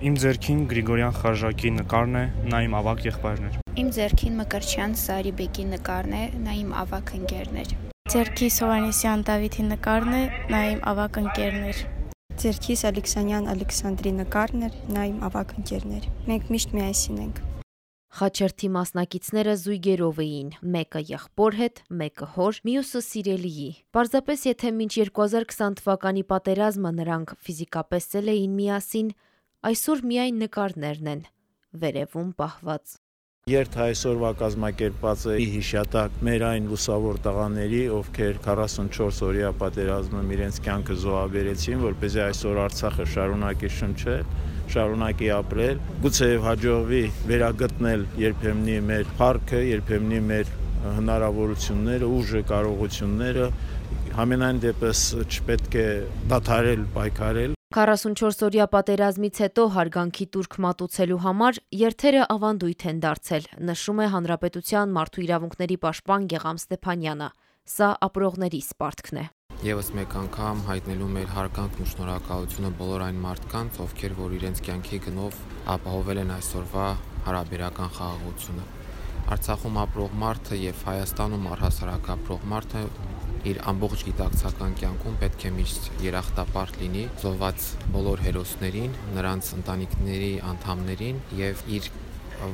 Իմ ձեռքին Գրիգորյան Խարժակի նկարն է, նա իմ ավակ եղբայրն էր։ Իմ ձեռքին Մկրտչյան Սարիբեկի նկարն է, նա իմ ավակ ընկերն էր։ Ձերքիս Հովանեսյան Դավիթի նկարն է, նա իմ ավակ ընկերն էր։ Ձերքիս Ալեքսանյան Ալեքսանդրի նկարն էր, նա իմ ավակ ընկերն էր։ Մենք միշտ միասին ենք։ Խաչերթի մասնակիցները զույգերով էին՝ մեկը եղբոր հետ, մեկը հոր, մյուսը սիրելիի։ Պարզապես եթե մինչ 2020 թվականի պատերազմը նրանք ֆիզիկապես ծել էին միասին, այսօր միայն նկարներն են վերևում պահված։ Երթ այսօրվա կազմակերպած է հիշատակ մեր այն լուսավոր տղաների, ովքեր 44 օրյա պատերազմում իրենց կյանքը զոհաբերեցին, որպեսզի այսօր Արցախը շարունակի շնչել, շարունակի ապրել, գուցեև հաջողվի վերագտնել երբեմնի մեր парքը, երբեմնի մեր հնարավորությունները, ուժը, կարողությունները, համենայն դեպս չպետք է դադարել պայքարել 44-օրյա պատերազմից հետո հարգանքի տուրք մատուցելու համար երթերը ավանդույթ են դարձել, նշում է Հանրապետության մարդու իրավունքների պաշտպան Գեգամ Ստեփանյանը։ Սա ապրողների սպարտքն է։ Եվս մեկ անգամ հայտնելու մեր հարգանքն ու շնորհակալությունը բոլոր այն մարդկանց, ովքեր որ իրենց կյանքի գնով ապահովել են այսօրվա հարաբերական խաղաղությունը։ Արցախում ապրող մարդը եւ Հայաստանում առհասարակ ապրող մարդը իր ամբողջ գիտակցական կյանքում պետք է միշտ երախտապարտ լինի զոհված բոլոր հերոսներին, նրանց ընտանիքների անդամներին եւ իր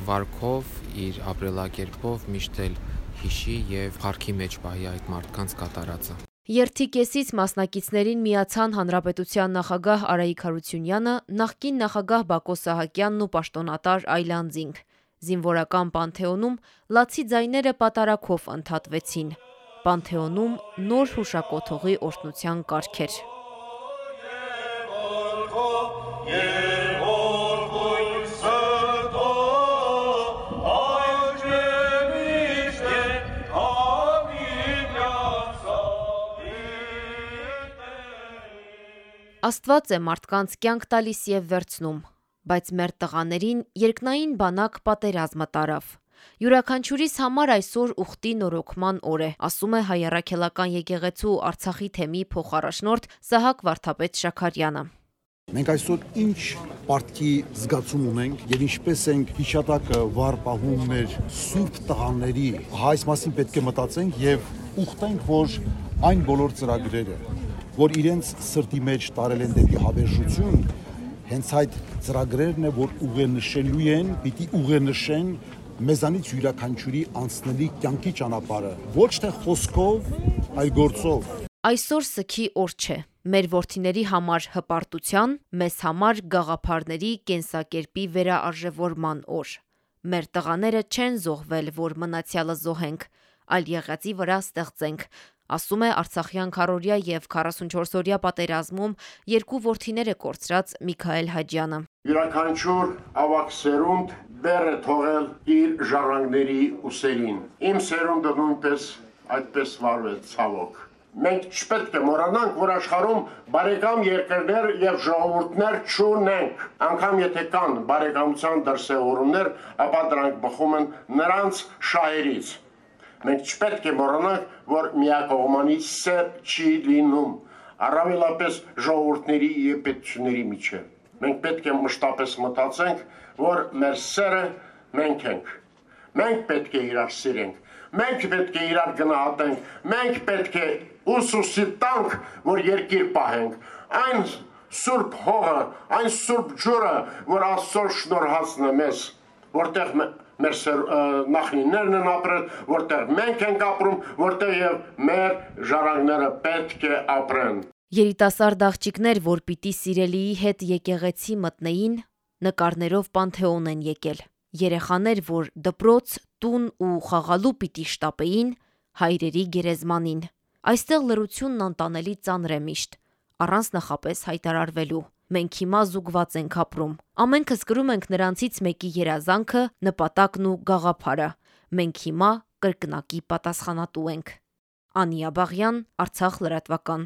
վարկով, իր ապրելակերպով միշտ էլ հիշի եւ փառքի մեջ պահի այդ մարդկանց կատարածը։ Երթի կեսից մասնակիցներին միացան Հանրապետության նախագահ Արայիկ Հարությունյանը, նախկին նախագահ Բակո Սահակյանն ու պաշտոնատար Այլանդզինգ։ Զինվորական Պանթեոնում լացի ձայները պատարակով ընդհատվեցին։ Պանթեոնում նոր հուշակոթողի օրհնության կարգեր։. Աստված է մարդկանց կյանք տալիս եւ վերցնում, բայց մեր տղաներին երկնային բանակ պատերազմը տարավ։ Յուրաքանչյուրիս համար այսօր ուխտի նորոգման օր է, ասում է հայ առաքելական եկեղեցու Արցախի թեմի փոխարաշնորհ Սահակ Վարդապետ Շաքարյանը։ Մենք այսօր ինչ պարտքի զգացում ունենք եւ ինչպես ենք հիշատակը վառ պահում մեր սուրբ տղաների, այս մասին պետք է մտածենք եւ ուխտենք, որ այն բոլոր ծրագրերը, որ իրենց սրտի մեջ տարել են դեպի հավերժություն, հենց այդ ծրագրերն է, որ ուղենշելու են, պիտի ուղենշեն մեզանից յուրաքանչյուրի անցնելի կյանքի ճանապարհը ոչ թե խոսքով, այլ գործով։ Այսօր սքի օր չէ։ Մեր worthiների համար հպարտության, մեզ համար գաղափարների կենսակերպի վերաարժևորման օր։ Մեր տղաները չեն զոհվել, որ մնացյալը զոհենք, այլ եղածի վրա ստեղծենք, ասում է Արցախյան քարորյա եւ 44-օրյա պատերազմում երկու worthiները կորցրած Միքայել Հաջյանը։ Յուրաքանչյուր ավաքսերունդ սերունդ բեր է թողել իր ժառանգների ուսերին։ Իմ սերունդը նույնպես այդպես վարվեց ցավոք։ Մենք չպետք է մոռանանք, որ աշխարհում բարեկամ երկրներ եւ ժողովուրդներ չունենք։ Անկամ եթե կան բարեկամության դրսեւորումներ, ապա դրանք բխում են նրանց շահերից Մենք չպետք է մոռանանք, որ միակողմանի սեր չի լինում, առավելապես ժողովուրդների եւ պետությունների միջև։ Մենք պետք է մշտապես մտածենք, որ մեր սերը մենք ենք։ Մենք պետք է իրար սիրենք։ Մենք պետք է իրար գնահատենք։ Մենք պետք է ուսուսի տանք, որ երկիր պահենք։ Այն սուրբ հողը, այն սուրբ ջուրը, որ Աստծո շնորհածն է մեզ, որտեղ մեր նախնիներն են ապրել, որտեղ մենք ենք ապրում, որտեղ եւ մեր ժառանգները պետք է ապրեն։ Երիտասարդ աղջիկներ, որ պիտի սիրելիի հետ եկեղեցի մտնեին, նկարներով Պանթեոն են եկել։ Երեխաներ, որ դպրոց, տուն ու խաղալու պիտի շտապեին հայրերի գերեզմանին։ Այստեղ լրությունն անտանելի ծանր է միշտ, առանց նախապես հայտարարվելու։ Մենք հիմա զուգված ենք ապրում։ Ամենքս գրում ենք նրանցից մեկի երազանքը, նպատակն ու գաղափարը։ Մենք հիմա կրկնակի պատասխանատու ենք։ Անիա Բաղյան, Արցախ լրատվական։